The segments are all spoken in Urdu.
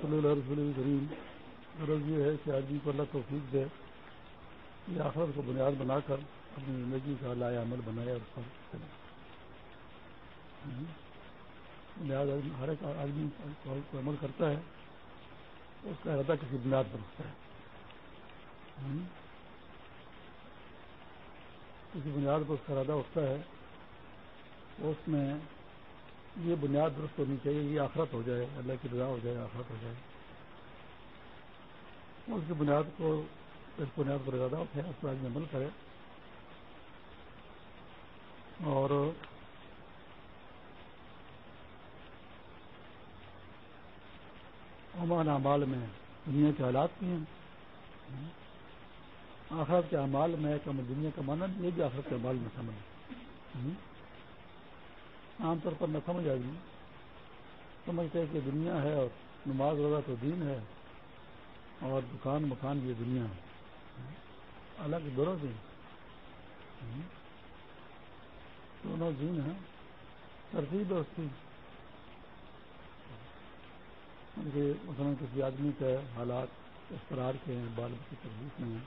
صلی اللہ رسول کریم، غرض یہ ہے کہ آدمی کو اللہ توفیق دے، یہ آخرت کو بنیاد بنا کر اپنی زندگی کا لایا عمل بنایا اور پر چلے بنیاد ہر ایک آدمی کو عمل کرتا ہے، اس کا ارادہ کسی بنیاد پر ہوتا ہے۔ کسی بنیاد پر اس کا ارادہ اٹھتا ہے، اس میں یہ بنیاد درست ہونی چاہیے، یہ آخرت ہو جائے، اللہ کی رضا ہو جائے، آخرت ہو جائے۔ اس کی بنیاد کو اس بنیاد پر ارادہ اٹھے، اس پر عمل کرے۔ اور امان اعمال میں دنیا کے حالات بھی ہیں۔ آخرت کے اعمال میں کم دنیا کا مانا یہ بھی آخرت کے اعمال میں سمجھ عام طور پر نہ سمجھ آ گئی سمجھتے کہ دنیا ہے اور نماز روزہ تو دین ہے اور دکان مکان یہ دنیا ہے۔ الگ دونوں دن دونوں دین ہیں۔ ترتیب ہے اس کی۔ مثلاً کسی آدمی کے حالات اس طرح کے ہیں، بال کی تربیت میں ہیں۔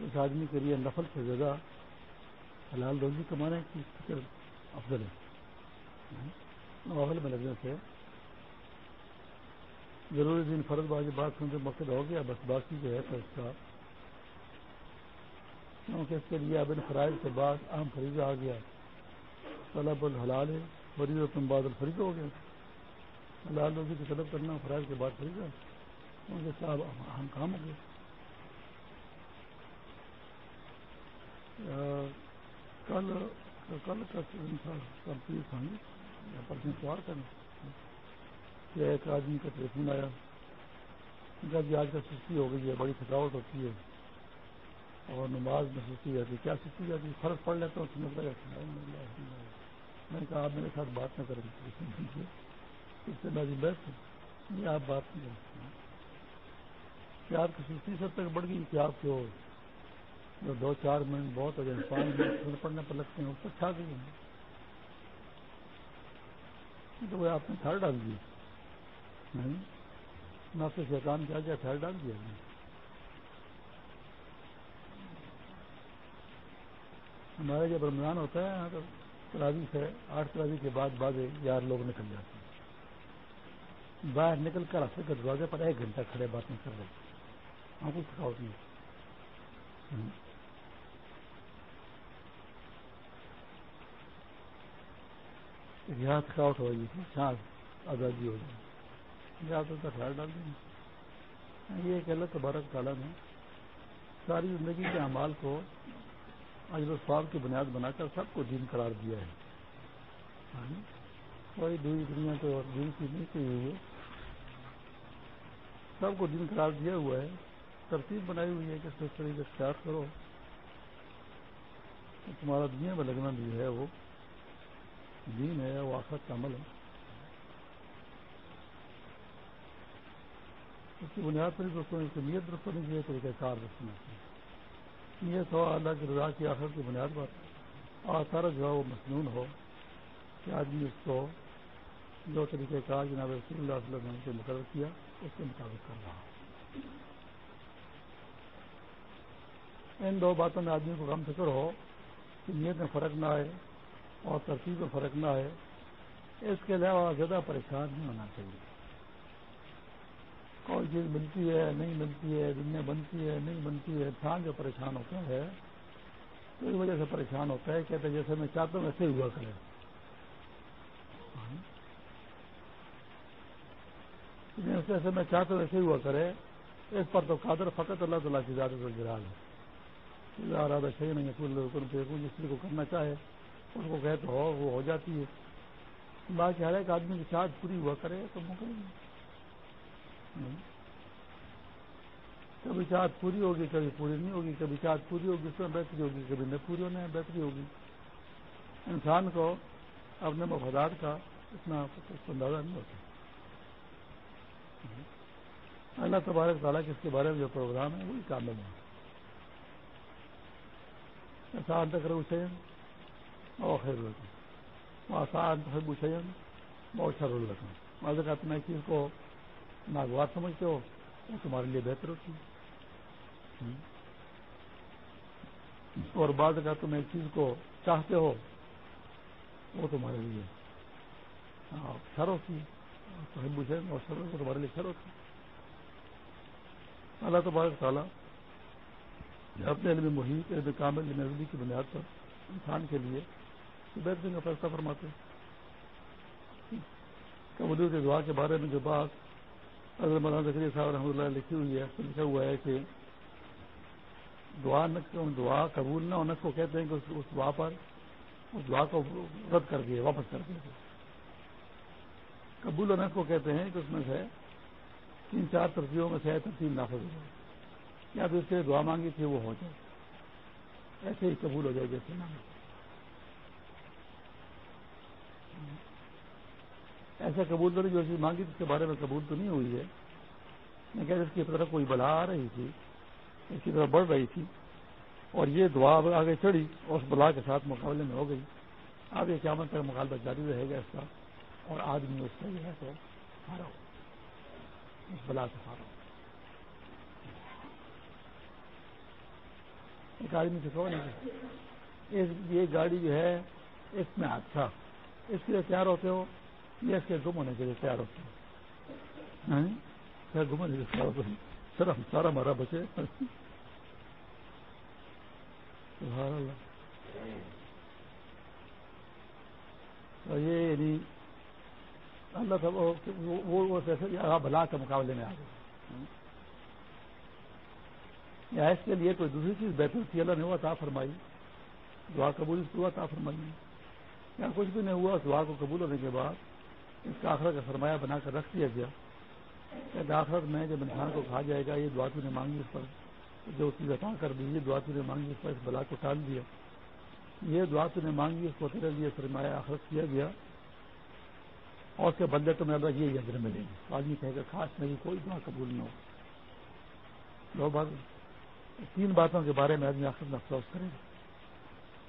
اس آدمی کے لیے نفل سے زیادہ حلال روزی کمانے کی فکر افضل ہے۔ نوافل میں لگنے سے ضروری دن فرض بازی بات سن کے مقصد ہو گیا، بس باقی جو ہے تو اس کا کیونکہ اس کے لیے اب ان فرائض کے بعد عام فریضہ آ گیا۔ طلب الحلال ہے فریض و تم بعد الفریض ہو گیا حلال روزی کی طلب کرنا فرائض کے بعد فریضہ کیونکہ صاحب اہم کام ہو گیا کل کل کا کل ہوں سوار کریں۔ کہ ایک آدمی کا ٹیلیفون آیا۔ جب جی، آج کا سستی ہو گئی ہے، بڑی تھکاوٹ ہوتی ہے۔ اور نماز میں سستی جاتی ہے۔ کیا سستی جاتی ہے؟ فرق پڑ لیتا ہوں مطلب سمجھ رہا میں نے کہا، آپ میرے ساتھ بات نہ کریں۔ اس سے میں بیٹھ ہوں یہ آپ بات نہیں کریں۔ کیا آپ کی سستی سب تک بڑھ گئی؟ کہ آپ کو جو دو چار منٹ بہت ہو جائے پانچ منٹ پڑنے پر لگتے ہیں اس پر چھا گئی تو وہ آپ نے تھر ڈال دیا۔ نافے سے کام کیا گیا تھر ڈال دیا۔ ہمارا جب رمضان ہوتا ہے، یہاں تو تراوی سے آٹھ تراوی کے بعد بعد یار لوگ نکل جاتے ہیں۔ باہر نکل کر راستے کے دروازے پر ایک گھنٹہ کھڑے باتیں کر رہے ہاں کوئی تھکاوٹ نہیں یہاں تھکاوٹ ہو گئی جہاں آزادی ہو جائے۔ یہاں تو خیال ڈال دیں یہ ایک اللہ تبارک تعالیٰ نے ساری زندگی کے اعمال کو اجر الفاظ کی بنیاد بنا کر سب کو دین قرار دیا ہے۔ ہاں جی؟ کوئی دوری دنیا کو دین کی نہیں کی ہوئی ہے۔ سب کو دین قرار دیا ہوا ہے۔ ترتیب بنائی ہوئی ہے کہ اس طریقے اختیار کرو۔ تمہارا دنیا میں لگنا بھی ہے وہ دین ہے وہ آخر کا عمل ہے اس کی بنیاد پر دوستوں اس کی نیت درست ہونی چاہیے طریقہ کار درست ہونا چاہیے نیت ہو، اللہ کی رضا کی آخر کی بنیاد پر۔ اور سارا جو ہے وہ مصنون ہو کہ آدمی اس کو جو طریقہ کار جناب رسول اللہ صلی اللہ علیہ وسلم سے مقرر کیا، اس کے مطابق کر رہا ان دو باتوں میں آدمی کو کم فکر ہو کہ نیت میں فرق نہ آئے۔ اور ترتیب میں فرق نہ آئے، اس کے علاوہ زیادہ پریشان نہیں ہونا چاہیے۔ کوئی چیز ملتی ہے، نہیں ملتی ہے، دنیا بنتی ہے، نہیں بنتی ہے، انسان جو پریشان ہوتا ہے، تو اس وجہ سے پریشان ہوتا ہے کہتے جیسے میں چاہتا ہوں ویسے ہوا کرے۔ جیسے میں چاہتا ہوں ویسے ہوا کرے، اس پر تو قادر فقط اللہ تعالیٰ کی زیادہ گرال ہے۔ زیادہ صحیح نہیں ہے جس کو کرنا چاہے اس کو کہتے ہو، وہ ہو جاتی ہے۔ باقی ہر ایک آدمی کی چارج پوری ہوا کرے تو موقع نہیں کبھی چارج پوری ہوگی، کبھی پوری نہیں ہوگی، کبھی چارج پوری ہوگی، اس میں بہتری ہوگی، کبھی نہ پوری ہونے بہتری ہوگی۔ انسان کو اپنے مفادات کا اتنا اندازہ نہیں ہوتا۔ اللہ تبارک تعالیٰ کے اس کے بارے میں جو پروگرام ہے، وہی کامل ہے۔ انسان تک حسین اور خیر الرقم آسان حب حسین بہت شر الرقم بعض کا تم ایک چیز کو ناگوار سمجھتے ہو؟ وہ تمہارے لیے بہتر ہوتی۔ ہے اور بعض کا تم ایک چیز کو چاہتے ہو، وہ تمہارے لیے۔ شر ہوتی۔ ہے اور شر کو تمہارے لیے شر ہوتی۔ ہے اللہ تبارک تعالیٰ اپنے علم محیط علم کامل نظری کی بنیاد پر انسان کے لیے بہترین کا فیصلہ فرماتے قبولیت کے دعا کے بارے میں جو بات اگر مولانا ذکری صاحب رحمۃ اللہ لکھی ہوئی ہے لکھا ہوا ہے کہ دعا دعا قبول نہ ہونے کو کہتے ہیں کہ اس دعا پر اس دعا کو رد کر دیے، واپس کر دیے۔ قبول ہونے کو کہتے ہیں کہ اس میں سے تین چار ترتیبوں میں سے ترتیب نافذ ہو جائے۔ یا تو اس سے دعا مانگی تھی، وہ ہو جائے۔ ایسے ہی قبول ہو جائے جیسے نہ ایسا قبول تو نہیں جو چیز مانگی اس کے بارے میں قبول تو نہیں ہوئی ہے۔ میں کہ اس کی طرف کوئی بلا آ رہی تھی، اس کی طرف بڑھ رہی تھی۔ اور یہ دعا آگے چڑھی اور اس بلا کے ساتھ مقابلے میں ہو گئی۔ اب یہ قیامت تک مقابلہ جاری رہے گا اس کا، اور آدمی اس کا جو ہے تو ہارا ہو اس بلا سے ہارا ہو ایک آدمی سے کہو نہیں یہ گاڑی جو ہے، اس میں حادثہ اس کے لیے تیار ہوتے ہو یا اس کے گم ہونے کے لیے تیار ہوتے ہو۔ ہاں؟ گم ہونے کے لیے تیار ہوتے سر، ہم سارا مارا بچے۔ یہ یعنی اللہ تھا وہ بلا کے مقابلے میں آ گئے۔ یا اس کے لیے کوئی دوسری چیز بہتر تھی، اللہ نے ہوا تھا فرمائی۔ دعا قبول ہوا تھا فرمائی۔ یا کچھ بھی نہیں ہوا، اس دعا کو قبول ہونے کے بعد اس کا آخرت کا سرمایہ بنا کر رکھ دیا گیا۔ آخرت میں جب انسان کو کہا جائے گا، یہ دعا تو نے مانگی اس پر، جو چیز عطا کر دی، یہ دعا تو نے مانگی اس پر، اس بلا کو ٹال دیا۔ یہ دعا تو نے مانگی، اس کو تیرے لیے سرمایہ آخرت کیا گیا۔ اور اس کے بدلے تو میں یہ یجر ملے گی آدمی کہے گا، خاص میری کوئی دعا قبول نہ ہو۔ دو بات تین باتوں کے بارے میں آدمی آخر میں افسوس کرے گا۔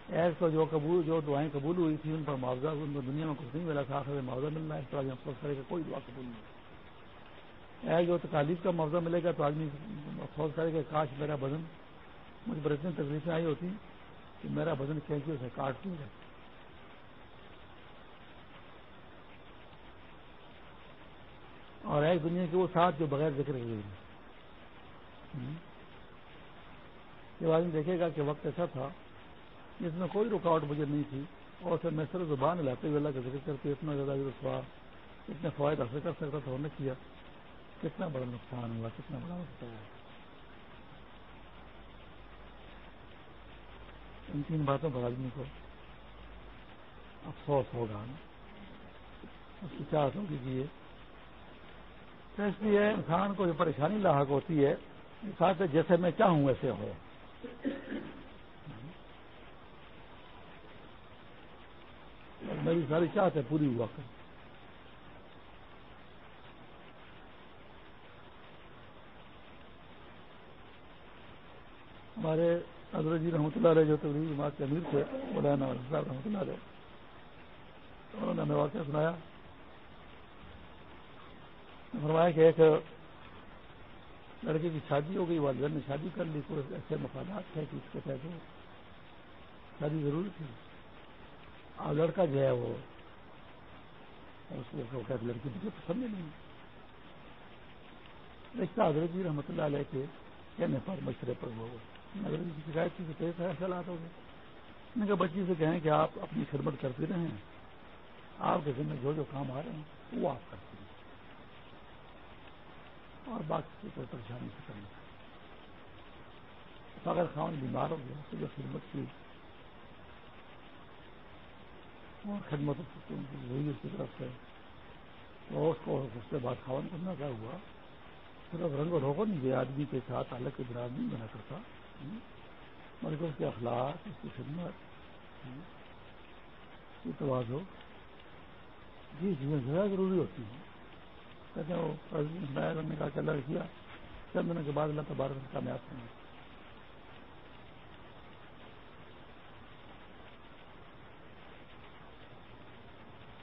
ایک تو جو قبول جو دعائیں قبول ہوئی تھیں، ان پر معاوضہ، ان کو دنیا میں کچھ نہیں ملا تھا آخر میں معاوضہ مل رہا ہے۔ اس آدمی افسوس کرے گا کوئی دعا قبول نہیں ایک جو تکالیف کا معاوضہ ملے گا تو آدمی افسوس کرے گا کاش میرا بدن مجھ پر اتنی تکلیفیں آئی ہوتی کہ میرا بدن کینچی سے کاٹ دیا جائے اور ایک دنیا کے وہ ساتھ جو بغیر ذکر ہوئی جب آدمی دیکھے گا کہ وقت ایسا تھا جس میں کوئی رکاوٹ مجھے نہیں تھی اور پھر میں صرف زبان لاتے ہوئے اللہ کا ذکر کر کے اتنا زیادہ سواب اتنے فوائد حاصل کر سکتا تھا انہوں نے کیا۔ کتنا بڑا نقصان ہوا، کتنا بڑا نقصان ہوا۔ ان تین باتوں پر آدمی کو افسوس ہوگا۔ اس کی چاہت ہوگی کہ یہ اس لیے انسان کو جو پریشانی لاحق ہوتی ہے ساتھ جیسے میں چاہوں ویسے ہو۔ میری ساری چاہت ہے پوری ہوا کر ہمارے حضرت جی رحمۃ اللہ علیہ جو تقریبی جماعت کے امیر تھے، مولانا صاحب رحمۃ اللہ علیہ، انہوں نے ہمیں واقعہ سنایا۔ فرمایا کہ ایک لڑکے کی شادی ہو گئی، والدین نے شادی کر لی کوئی ایسے مفادات تھے کہ اس کے تحت شادی ضروری تھی اور لڑکا جو ہے وہ، اس کو کہتے لڑکی مجھے پسند نہیں رشتہ حضرت جی رحمۃ اللہ علیہ کے کہنے پر مشورے پر وہ اگر کی شکایت کی تو ایسا لات ہو گئے۔ میں کہا، بچی سے کہیں کہ آپ اپنی خدمت کرتے رہیں۔ آپ کے ذمہ جو جو کام آ رہے ہیں، وہ آپ کرتے ہیں اور باقی کوئی پریشانی سے کرنا اگر خان بیمار ہو گیا تو جو خدمت کی اور خدمت ہوئی اس کی طرف سے۔ تو اس کو اس کے بعد خاون کرنا کیا ہوا؟ صرف رنگ و روغن یہ آدمی کے ساتھ الگ کے براد نہیں بنا کرتا۔ بلکہ اس کے اخلاق، اس کی خدمت۔ کی توازو جی چیزیں زیادہ ضروری ہوتی ہیں کہتے ہیں وہ نے کہا کہ اللہ کیا۔ چند دنوں کے بعد اللہ تبارک کامیاب کرنا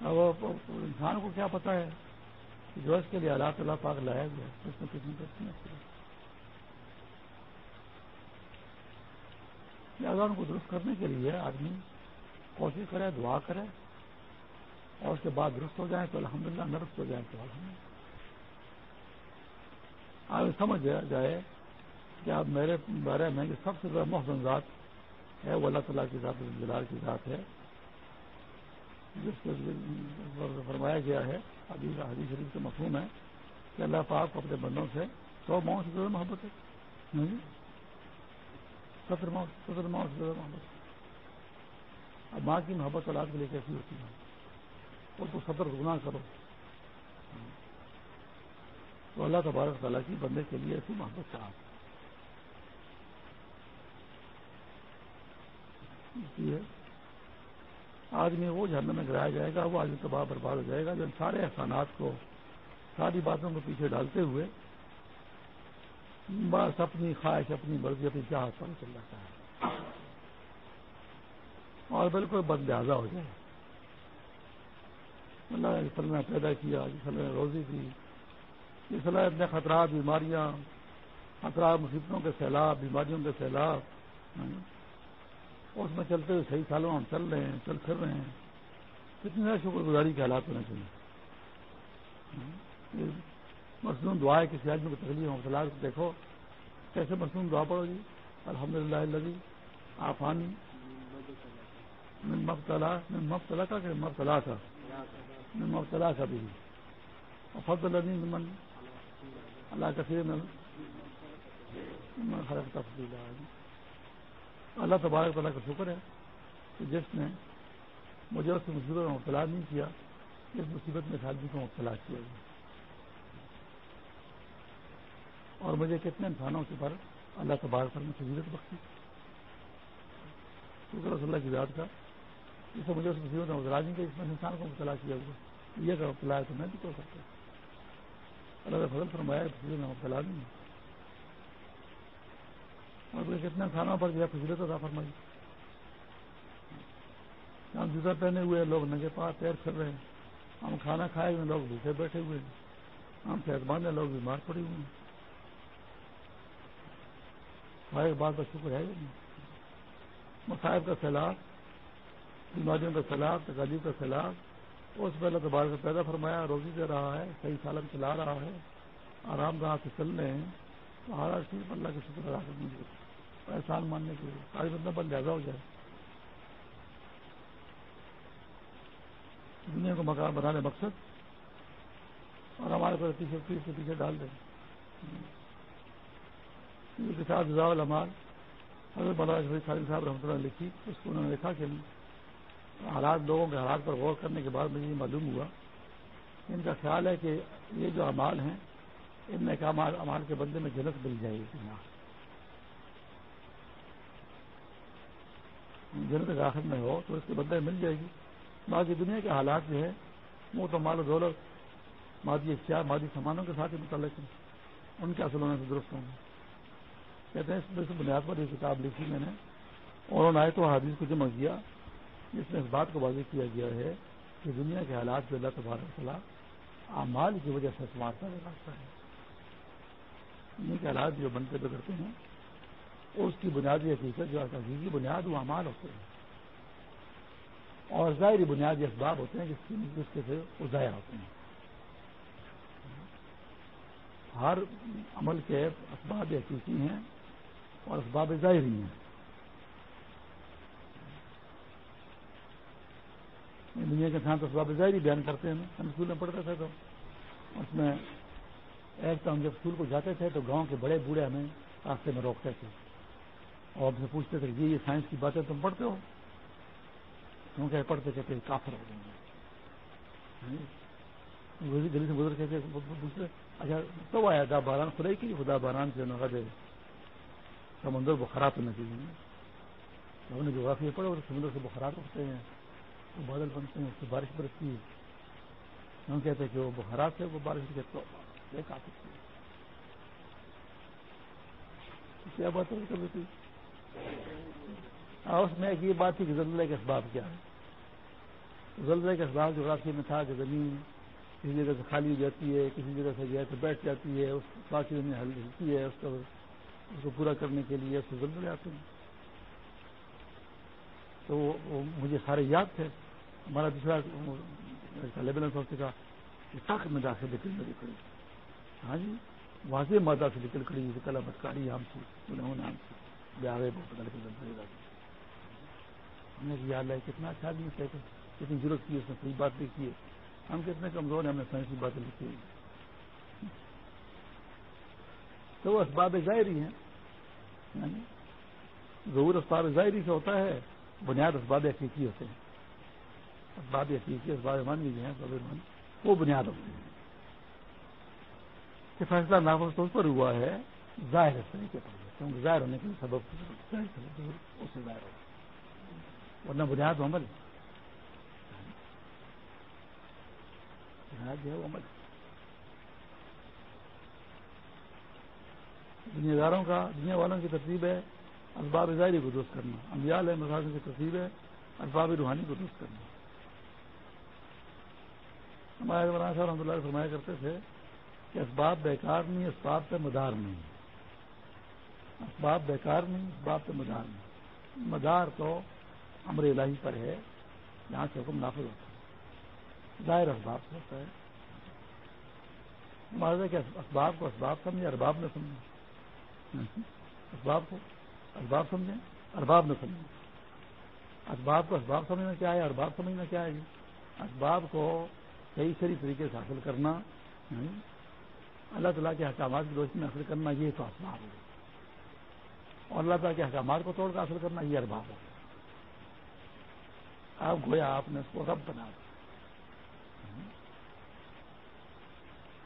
اب انسان کو کیا پتا ہے جو اس کے لیے اللہ تعالیٰ پاک لایا گیا اس میں کتنی کرتی لہٰذا ان کو درست کرنے کے لیے آدمی کوشش کرے، دعا کرے اور اس کے بعد درست ہو جائیں تو الحمدللہ للہ نرست ہو جائیں تو الحمد آج سمجھ جائے کہ آپ میرے بارے میں کہ سب سے زیادہ محسن ذات ہے، وہ اللہ تعالیٰ کی ذات، جلال کی ذات ہے۔ جس کے فرمایا گیا ہے ابھی حدیث شریف کے مفہوم ہے کہ اللہ پاک کو اپنے بندوں سے سو ماؤں سے زیادہ محبت ہے۔ ہاں جی؟ ستر ماؤں ستر ماؤں سے زیادہ محبت ہے۔ اب ماں کی محبت اولاد کے لیے کیسی ہوتی ہے؟ وہ تو ستر گنا کرو۔ تو اللہ تبارک تعالیٰ کی بندے کے لیے ایسی محبت چاہ آدمی وہ جھرنے میں گرایا جائے گا، وہ آدمی تباہ برباد ہو جائے گا جو سارے احسانات کو، ساری باتوں کو پیچھے ڈالتے ہوئے بس اپنی خواہش، اپنی مرضی، اپنی چاہت پر چل جاتا ہے۔ اور بالکل بد لہذا ہو جائے۔ اللہ نے پیدا کیا جس نے روزی دی۔ اس لیے اتنے خطرات، بیماریاں، خطرات، مصیبتوں کے سیلاب، بیماریوں کے سیلاب۔ اس میں چلتے ہوئے صحیح سالوں ہم چل رہے ہیں، چل پھر رہے ہیں۔ کتنی زیادہ شکر گزاری کے حالات ہونے چاہیے مصنوع دعا ہے، کسی آدمی کو تکلیف ہو دیکھو۔ کیسے مصنوع دعا پڑو گی جی؟ الحمد للہ اللہ آفانی مبتلا مبتلا کا کہ مبتلا تھا؟ مبتلا کا بھی۔ فضل من اللہ کثیر خراب تفصیل اللہ تبارک تعالیٰ کا شکر ہے کہ جس نے مجھے اس مصیبت میں مبتلا نہیں کیا، اس مصیبت میں آدمی کو مبتلا کیا گیا اور مجھے کتنے انسانوں کے پر اللہ تبارک پر میں فضیلت بخشی۔ شکر رسول اللہ کی یاد کا۔ جس سے مجھے اس مصیبت میں مبتلا نہیں کیا، اس میں انسان کو مبتلا کیا ہوا۔ یہ اگر مبتلا ہے تو میں بھی کر سکتا اللہ فضل فرمایا مبتلا نہیں ہے۔ اور کتنے کھانوں پر جو ہے فضیلت ادا فرمائی۔ ہم جوتا پہنے ہوئے لوگ نگے پاس پیر پھر رہے ہیں۔ ہم کھانا کھائے ہوئے لوگ بھوکے بیٹھے ہوئے ہیں۔ ہم صحت مند ہیں، لوگ بیمار پڑے ہوئے ہیں۔ بھائی بات کا شکر ہے۔ مصائب کا سیلاب، بیماریوں کا سیلاب تکالیف کا سیلاب، اس پہلے تو بار پیدا فرمایا، روزی دے رہا ہے، صحیح سالم چلا رہا ہے، آرام دہ سے چل رہے ہیں۔ تو ہر چیز اللہ کے شکر ادا کرنے کے احسان ماننے کے لیے۔ ساری بندہ پر لہذا ہو جائے۔ دنیا کو مکان بنانے مقصد اور ہمارے کو پیچھے پیچھے پیچھے ڈال دیں۔ کے ساتھ المال حضرت مولانا خالد صاحب رحمۃ اللہ لکھی۔ اس کو انہوں نے لکھا کہ حالات لوگوں کے حالات پر غور کرنے کے بعد مجھے یہ معلوم ہوا۔ ان کا خیال ہے کہ یہ جو امال ہیں، ان میں کام امال کے بندے میں جنت مل جائے گی۔ جنت آخر میں ہو تو اس کے بندے مل جائے گی۔ باقی دنیا کے حالات جو ہے وہ تو مال و دولت، مادی اختیار مادی سامانوں کے ساتھ ہی متعلق ہیں۔ ان کے اصل ہونے سے درست ہوں گے۔ کہتے ہیں اس بنیاد پر یہ کتاب لکھی میں نے۔ اور انہوں نے تو حادث کو جمع کیا۔ جس میں اس بات کو واضح کیا گیا ہے کہ دنیا کے حالات جو اللہ تبارک صلاح اعمال کی وجہ سے استعمال کا راستہ ہے۔ دنیا کے حالات جو بنتے بگڑتے ہیں اس کی بنیادی حقیقت جو حقیقی بنیاد وہ اعمال ہوتے ہیں۔ اور ظاہری بنیادی اسباب ہوتے ہیں، جس کی جس کے وہ ضائع ہوتے ہیں۔ ہر عمل کے اسباب حقیقی ہیں اور اسباب ظاہری ہیں۔ دنیا کے ساتھ اسباب ظاہری بیان کرتے ہیں۔ ہم اسکول میں پڑھتے تھے تو اس میں ایک تو ہم جب اسکول کو جاتے تھے تو گاؤں کے بڑے بوڑھے ہمیں راستے میں روکتے تھے۔ اور ہم سے پوچھتے تھے کہ یہ سائنس کی باتیں تم پڑھتے ہو؟ تم کیونکہ پڑھتے کہتے کافر ہو جائیں گے۔ ہاں جی؟ دلی سے گزر کہتے پوچھتے اچھا تو آیا تھا باران خدا کی؟ خدا باران سے نہ دے سمندر بخارات ہونا چاہیے ہم نے جغرافی پڑھا اور سمندر سے بخارات اٹھتے ہیں، وہ بادل بنتے ہیں، اس سے بارش برستی ہے۔ ہم کہتے ہیں کہ وہ بخارات سے وہ بارش کے تو کافی کیا بات ہے؟ کبھی اس میں ایک یہ بات تھی کہ زلزلے کے اسباب کیا ہے زلزلے کے اسباب جغرافی میں تھا کہ زمین کسی جگہ سے خالی ہو جاتی ہے، کسی جگہ سے گیا تو بیٹھ جاتی ہے، اس باقی میں حل ہلتی ہے، اس کو اس کو پورا کرنے کے لیے اس کو ضرور آتے ہیں۔ تو وہ مجھے سارے یاد تھے۔ ہمارا دوسرا لیبل کا تک میں داخل نکل میری کڑی ہاں جی واضح مادہ سے نکل کڑی کلا بٹکاری آم سی انہوں نے یاد ہے کتنا اچھا آدمی کہتے کتنی ضرورت کی اس نے، صحیح بات لکھی ہے۔ ہم کتنے کمزور ہیں، ہم نے سائنسی باتیں لکھی ہوئی تو وہ اسباب ظاہری ہیں۔ یعنی ضرور اسباب ظاہری سے ہوتا ہے، بنیاد اسباب حقیقی ہوتے ہیں۔ اسباب حقیقی، اسباب مانی جو ہیں وہ بنیاد ہوتے ہیں۔ کہ فیصلہ نافذ تو اس پر ہوا ہے ظاہر اس طریقے پر کیونکہ ظاہر ہونے کے لیے سبب اس سے ظاہر ہوگا ورنہ بنیاد عمل بنیاد جو ہے وہ عمل دنیا داروں کا دنیا والوں کی ترتیب ہے اسباب ظاہری کو درست کرنا امیال ہے مساج کی ترتیب ہے اسباب روحانی کو درست کرنا ہمارے مولانا صاحب رحمۃ اللہ فرمایا کرتے تھے کہ اسباب بیکار نہیں اسباب پہ مدار نہیں اسباب بیکار نہیں اسباب پہ مدار نہیں۔ مدار تو امر الہی پر ہے، یہاں سے حکم نافذ ہوتا ہے۔ ظاہر اسباب سے ہوتا ہے۔ ہمارے کہ اسباب کو اسباب سمجھے ارباب نہ سمجھے اسباب کو اسباب سمجھیں، ارباب نہ سمجھیں۔ اسباب کو اسباب سمجھنا کیا ہے، ارباب سمجھنا کیا ہے؟ اسباب کو صحیح صحیح طریقے سے حاصل کرنا اللہ تعالیٰ کے احکامات کی روشنی حاصل کرنا، یہ تو اسباب ہے۔ اور اللہ تعالیٰ کے احکامات کو توڑ کر حاصل کرنا یہ ارباب ہے۔ آپ گویا آپ نے اس کو رب بنا دیا۔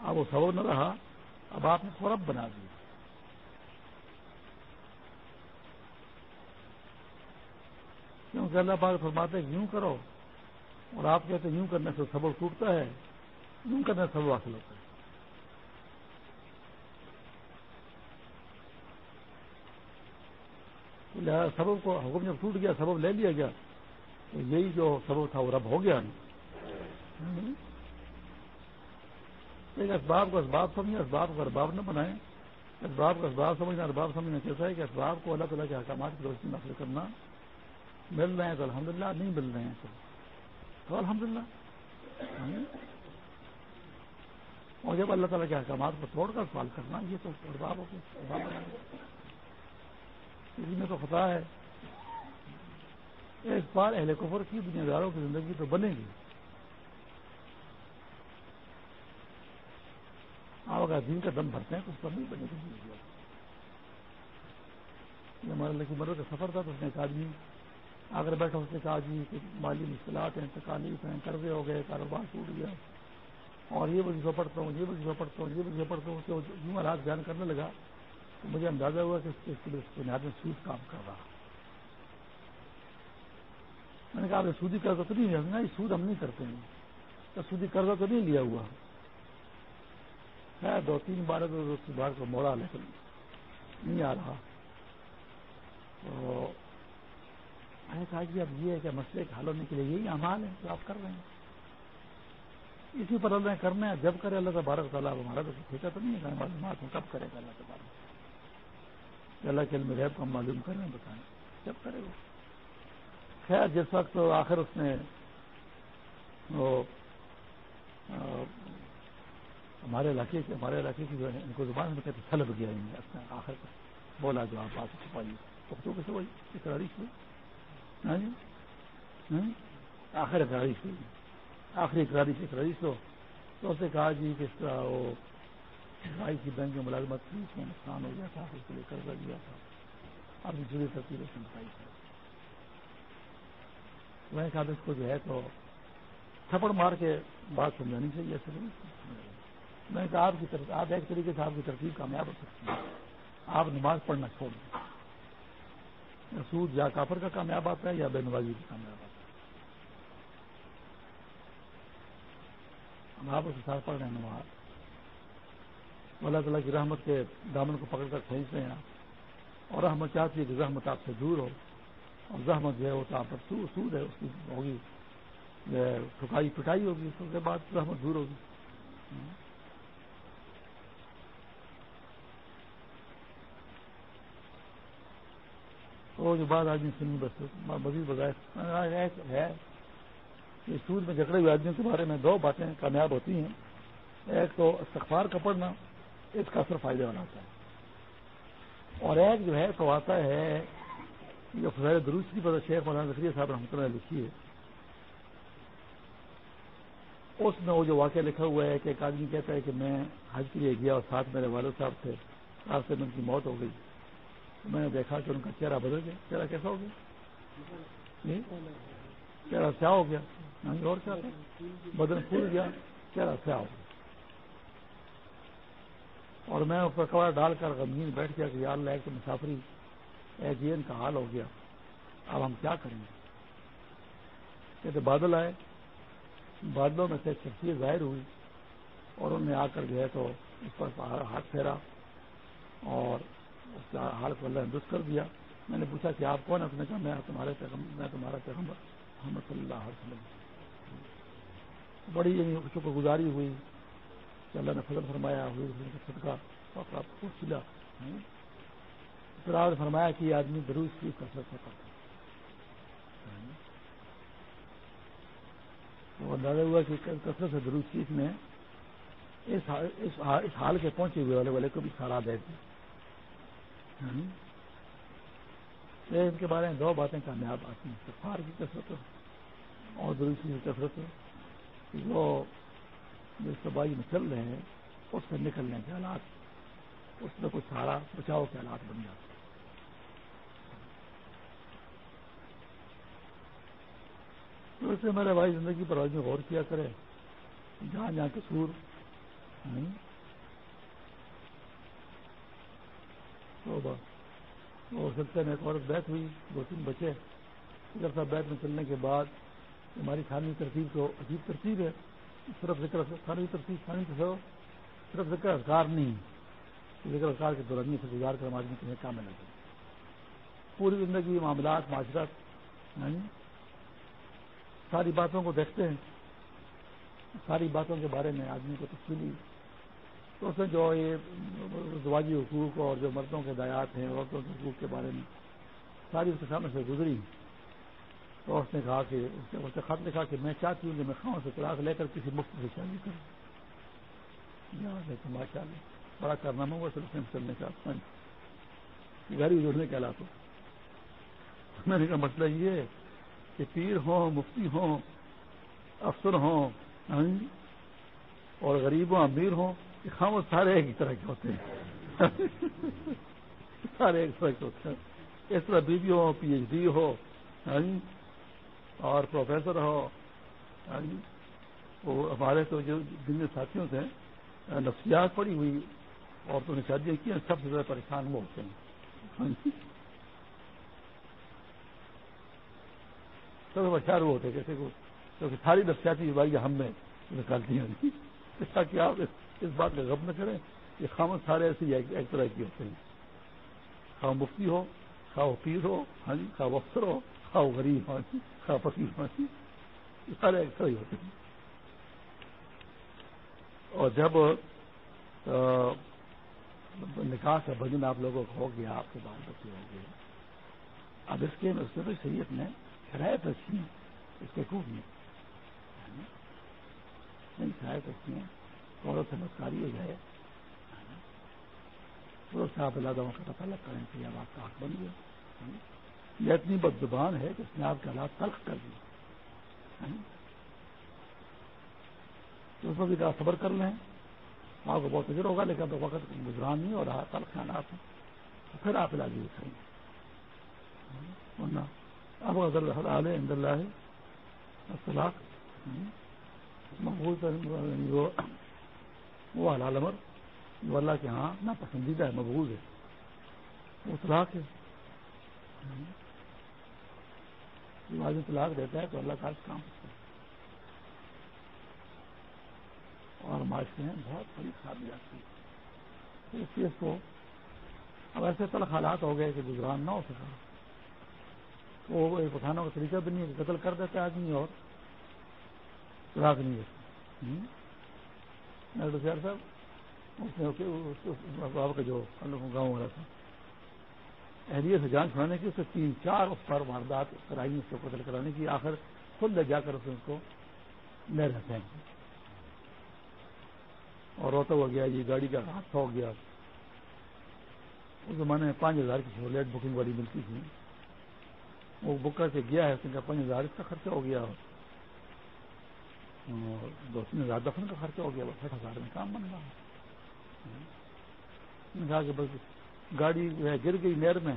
اب وہ سبب نہ رہا، اب آپ نے اس کو رب بنا دیا۔ کیونکہ اللہ پاک فرماتے ہیں، یوں کرو، اور آپ کہتے ہیں، یوں کرنے سے سبب ٹوٹتا ہے، یوں کرنے سے سبب حاصل ہوتا ہے۔ سبب کو حکم جب ٹوٹ گیا، سبب لے لیا گیا، تو یہی جو سبب تھا وہ رب ہو گیا۔ ایک اسباب کو اسباب سمجھیں، اسباب کو ارباب نہ بنائیں۔ اسباب کو اسباب سمجھنا ارباب سمجھنا کیسا ہے کہ اسباب کو اللہ تعالیٰ کے احکامات کی روشنی حاصل کرنا۔ مل رہے ہیں تو الحمدللہ، نہیں مل رہے ہیں تو الحمدللہ۔ اور جب اللہ تعالیٰ کے احکامات کو توڑ کر سوال کرنا، یہ تو ارباب ہو گیا اسی میں تو خطا ہے۔ ایک بار اہل کفر کی دنیا داروں کی زندگی تو بنے گی۔ آپ اگر دن کا دم بھرتے ہیں تو اس پر نہیں بنے گی۔ ہمارے لڑکی مرو کا سفر تھا تو اس نے ایک آدمی جی، اگر بیٹھا اس نے کہا جی کہ مالی مشکلات ہیں، تکالیف ہیں، قرضے ہو گئے، کاروبار ٹوٹ گیا۔ اور یہ وظیفہ پڑھتا ہوں، یہ وظیفہ پڑھتا ہوں، یہ وظیفہ پڑھتا ہوں۔ تو یوں حالات بیان کرنے لگا۔ تو مجھے اندازہ ہوا کہ اس کے بنیاد میں سود کام کر رہا۔ میں نے کہا، آپ سودی قرضہ تو نہیں لیا؟ سود ہم نہیں کرتے ہیں۔ تو سودی قرضہ تو نہیں لیا ہوا۔ ہے دو تین بار تو بار کو موڑا، لیکن نہیں آ رہا۔ تو میں نے کہا کہ اب یہ ہے کہ مسئلے کے حل ہونے کے لیے یہی امال ہے جو آپ کر رہے ہیں۔ اسی پر اللہ کرنا ہے، جب کرے اللہ تبارک تعالیٰ، ہمارا تو ٹھیک تو نہیں ہے۔ معلومات ہوں کب کرے گا اللہ تبارک اللہ کے علم ریب کو ہم معلوم کریں بتائیں۔ جب کرے گا خیر، جس وقت آخر اس نے وہ ہمارے علاقے کے، ہمارے علاقے کی جو ہے، ان کو زبان میں کہتے سلب گیا آخر بولا جو آپ بات چھپائی۔ تو کیسے وہی اقراری ہوئی ہاں جی؟, ہاں جی؟ آخر اقراری ہوئی آخری اقراری سے اقراری ہو تو اس نے کہا جی کس طرح وہ بھائی کی بینک میں ملازمت کی، اس میں نقصان ہو گیا تھا، اس کے لیے قرضہ دیا تھا۔ اب جڑی ترتیب اس نے بتائی تھی میں کہا اس کو جو ہے تو تھپڑ مار کے بات سمجھانی چاہیے ایسے میں نے کہا آپ کی طرف، آپ ایک طریقے سے آپ کی ترتیب کامیاب ہو سکتی ہے آپ نماز پڑھنا چھوڑ دیں۔ سود یا کافر کا کامیاب آتا ہے یا بے نمازی کا کامیاب آتا ہے۔ ہم آپ کے ساتھ پڑھ رہے ہیں نماز۔ اللہ تعالیٰ کی رحمت کے دامن کو پکڑ کر کھینچتے ہیں اور رحمت چاہتی ہے کہ رحمت آپ سے دور ہو اور زحمت جو ہے وہ تو آپ پر سود ہے، اس کی ہوگی ٹھکائی پٹائی ہوگی، اس کے بعد رحمت دور ہوگی۔ جو بات آدمی سنی بس مزید بظاہر ہے کہ سود میں جھگڑے ہوئے آدمیوں کے بارے میں دو باتیں کامیاب ہوتی ہیں۔ ایک تو استغفار کا پڑھنا اس کا اثر فائدے والا ہوتا ہے۔ اور ایک جو ہے تو آتا ہے، جو فضائل دروس کی پتہ شیخ مولانا ذکری صاحب رحمۃ اللہ لکھی ہے۔ اس میں وہ جو واقعہ لکھا ہوا ہے کہ ایک آدمی کہتا ہے کہ میں حج کے لیے گیا اور ساتھ میرے والد صاحب تھے راستے میں ان کی موت ہو گئی۔ میں نے دیکھا کہ ان کا چہرہ بدل گیا۔ چہرہ کیسا ہو گیا؟ جی؟ چہرہ سیاہ ہو گیا۔ یعنی اور کیا بدن پھول گیا۔ چہرہ سیاہ ہو گیا۔ اور میں اس پر کپڑا ڈال کر غمگین بیٹھ گیا کہ یار لائق مسافری ایک جی، ان کا حال ہو گیا۔ اب ہم کیا کریں گے؟ کہتے بادل آئے۔ بادلوں میں سے شخصیت ظاہر ہوئی اور انہوں نے آ کر جو ہے تو اس پر ہاتھ پھیرا اور اس کا حال کو اللہ نے درست کر دیا۔ میں نے پوچھا کہ آپ کون ہے اس نے کہا، میں تمہارے میں تمہارا پیغمبر محمد صلی اللہ علیہ وسلم۔ بڑی یعنی شکر گزاری ہوئی۔ کہ اللہ نے فضل فرمایا ہوئی صدقہ سلا پھر آپ نے فرمایا کہ یہ آدمی دروس کی کثرت سے کرتا تو اندازہ ہوا کہ کثرت سے دروس چیز میں اس حال کے پہنچے ہوئے والے والے کو بھی سارا دے دی ان کے بارے میں دو باتیں کامیاب آتی ہیں سفار کی کثرت اور دروسی کی کثرت۔ جو جس تباہی میں چل رہے ہیں، اس سے نکلنے کے حالات۔ اس میں کچھ سارا بچاؤ کے حالات بن جاتے ہیں۔ تو اس سے میرے بھائی زندگی پر آدمی غور کیا کرے جہاں جہاں قصور اور سلسلے میں ایک عورت بیٹھ ہوئی، دو تین بچے۔ جب سب بیٹھ میں چلنے کے بعد، ہماری تھانوی ترتیب تو عجیب ترتیب ہے۔ صرف ذکر تھانوی ترتیب تھانی تو صرف ذکر اذکار نہیں۔ ذکر اذکار کے دورانی سے گزار کر ہم آدمی کہیں کام میں لگے پوری زندگی معاملات، معاشرت یعنی ساری باتوں کو دیکھتے ہیں۔ ساری باتوں کے بارے میں آدمی کو تفصیلی تو اس میں جو یہ زواجی حقوق اور جو مردوں کے دایات ہیں، عورتوں کے حقوق کے بارے میں ساری اس کے سامنے سے گزری۔ تو اس نے کہا کہ اس نے خط لکھا کہ میں چاہتی ہوں کہ میں خواہوں سے طلاق لے کر کسی مفت سے شادی کروں۔ ماشاء اللہ بڑا کارنامہ ہوا سلسلے میں چلنے کا گھر ہی جڑنے کے علاقوں۔ میں نے کہا، مسئلہ یہ ہے کہ پیر ہوں، مفتی ہوں، افسر ہوں ہاں جی، اور غریب ہوں امیر ہوں ہاں سارے ایک ہی طرح کے ہوتے ہیں۔ سارے ایک طرح کے ہوتے ہیں۔ اس طرح بی بی ہو، پی ایچ ڈی ہو ہاں جی، اور پروفیسر ہو یعنی وہ ہمارے تو جو جن ساتھیوں سے نفسیات پڑی ہوئی، عورتوں نے شادیاں کی ہیں، سب سے زیادہ پریشان وہ ہوتے ہیں۔ ہاں جی۔ سب ہوشیار وہ ہوتے کیسے کو کیونکہ ساری نفسیاتی بیماریاں ہم نے نکالتی ہیں۔ ہاں جی۔ تاکہ آپ اس بات کا غب نہ کریں کہ خامد سارے ایسے ایک طرح کی ہوتے ہیں۔ خواہ مفتی ہو، خواہ پیر ہو ہاں جی خواہ افسر ہو، خواہ غریب ہو۔ ہاں جی۔ جی خواہ فقیر سارے ایک طرح ہی ہوتے ہیں۔ اور جب نکاح کا بھجن آپ لوگوں کو ہو گیا، آپ کے بال بچے ہو گئے، اب اس کے اس میں شریعت نے شرائط رکھی ہیں، اس کے خوب نہیں، شرائط رکھی ہیں عورت سے بدکاری ہو جائے۔ تو اس سے آپ اللہ کا تعلق کریں کہ اب آپ کا حق بن گیا یہ اتنی بد زبان ہے کہ اس نے آپ کے حالات تلخ کر دیے۔ تو اس میں بھی صبر کر لیں۔ آپ کو بہت اجر ہوگا، لیکن تو وقت گزران نہیں ہو رہا تلخ حالات ہیں۔ تو پھر آپ علاج بھی کریں گے۔ ورنہ اب اگر حال ہے اللہ اصلاح محبوب یعنی وہ حلال امر جو اللہ کے ہاں نہ پسندیدہ ہے مقبوض ہے۔ وہ طلاق ہے جو آدمی طلاق دیتا ہے تو اللہ کا کام کرتا ہے اور معاشرے میں بہت بڑی خرابی آتی ہے اس چیز کو اب ایسے تلخ حالات ہو گئے کہ گزران نہ ہو سکا وہ ایک اٹھانے کا طریقہ بھی نہیں ہے قتل کر دیتا ہے آدمی اور طلاق نہیں دیتا ڈاکٹر صاحب اس نے کا جو گاؤں والا تھا اہلیت سے جان چھڑانے کی، اس سے تین چار اس پر واردات کرائی اس کو قتل کرانے کی، آخر خود لے جا کر اس کو لے رہتے ہیں۔ اور روتا ہوا گیا، یہ گاڑی کا حادثہ ہو گیا۔ اس زمانے میں پانچ ہزار کی سہولیت بکنگ والی ملتی تھی۔ وہ بک کر کے گیا ہے، اس کا پانچ ہزار اس کا خرچہ ہو گیا۔ دو تین ہزار دفن کا خرچہ ہو گیا بس سٹھ ہزار میں کام بن رہا کہ بس گاڑی جو ہے گر گئی نہر میں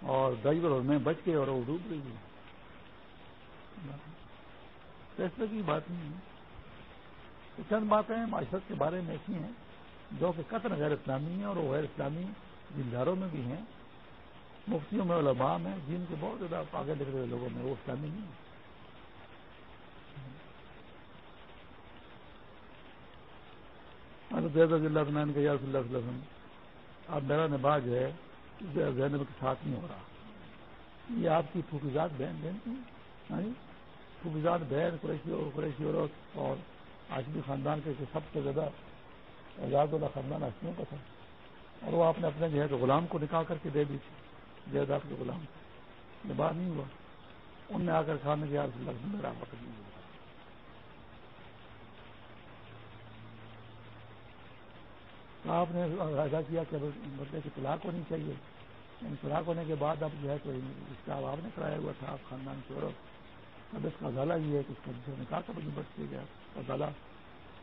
اور ڈرائیور اور میں بچ گئے اور وہ ڈوب گئی فیصلے کی بات نہیں ہے۔ چند باتیں معاشرت کے بارے میں ایسی ہیں جو کہ قطر غیر اسلامی ہیں اور وہ غیر اسلامی زنداروں میں بھی ہیں۔ مفتیوں میں علماء میں جن کے بہت زیادہ آگے لکھ رہے لوگوں میں وہ اسلامی نہیں ہے اللہ عنہ یا رسول اللہ وسلم اب میرا نباہ جو ہے زینب کے ساتھ نہیں ہو رہا۔ یہ آپ کی پھوکیزات بہن بہن تھی؟ ہاں جی؟ پھوکیزات بہن قریشی اور قریشی عورت اور آجمی خاندان کے سب سے زیادہ اعزاز والا خاندان ہستیوں کا تھا۔ اور وہ آپ نے اپنے جو ہے تو غلام کو نکال کر کے دے دی تھی جائیداد کے غلام کو۔ نباہ نہیں ہوا۔ ان نے آ کر کھانے کے یار میرا وقت نہیں ہوا آپ نے ادا کیا کہ بندے کی طلاق ہونی چاہیے۔ یعنی طلاق ہونے کے بعد اب جو ہے تو اس کا آپ نے کرایا ہوا تھا، آپ خاندان کی اب اس کا ازالہ یہ ہے کہ اس کا جسے نکاح کا بھی بچ بچ گیا ازالہ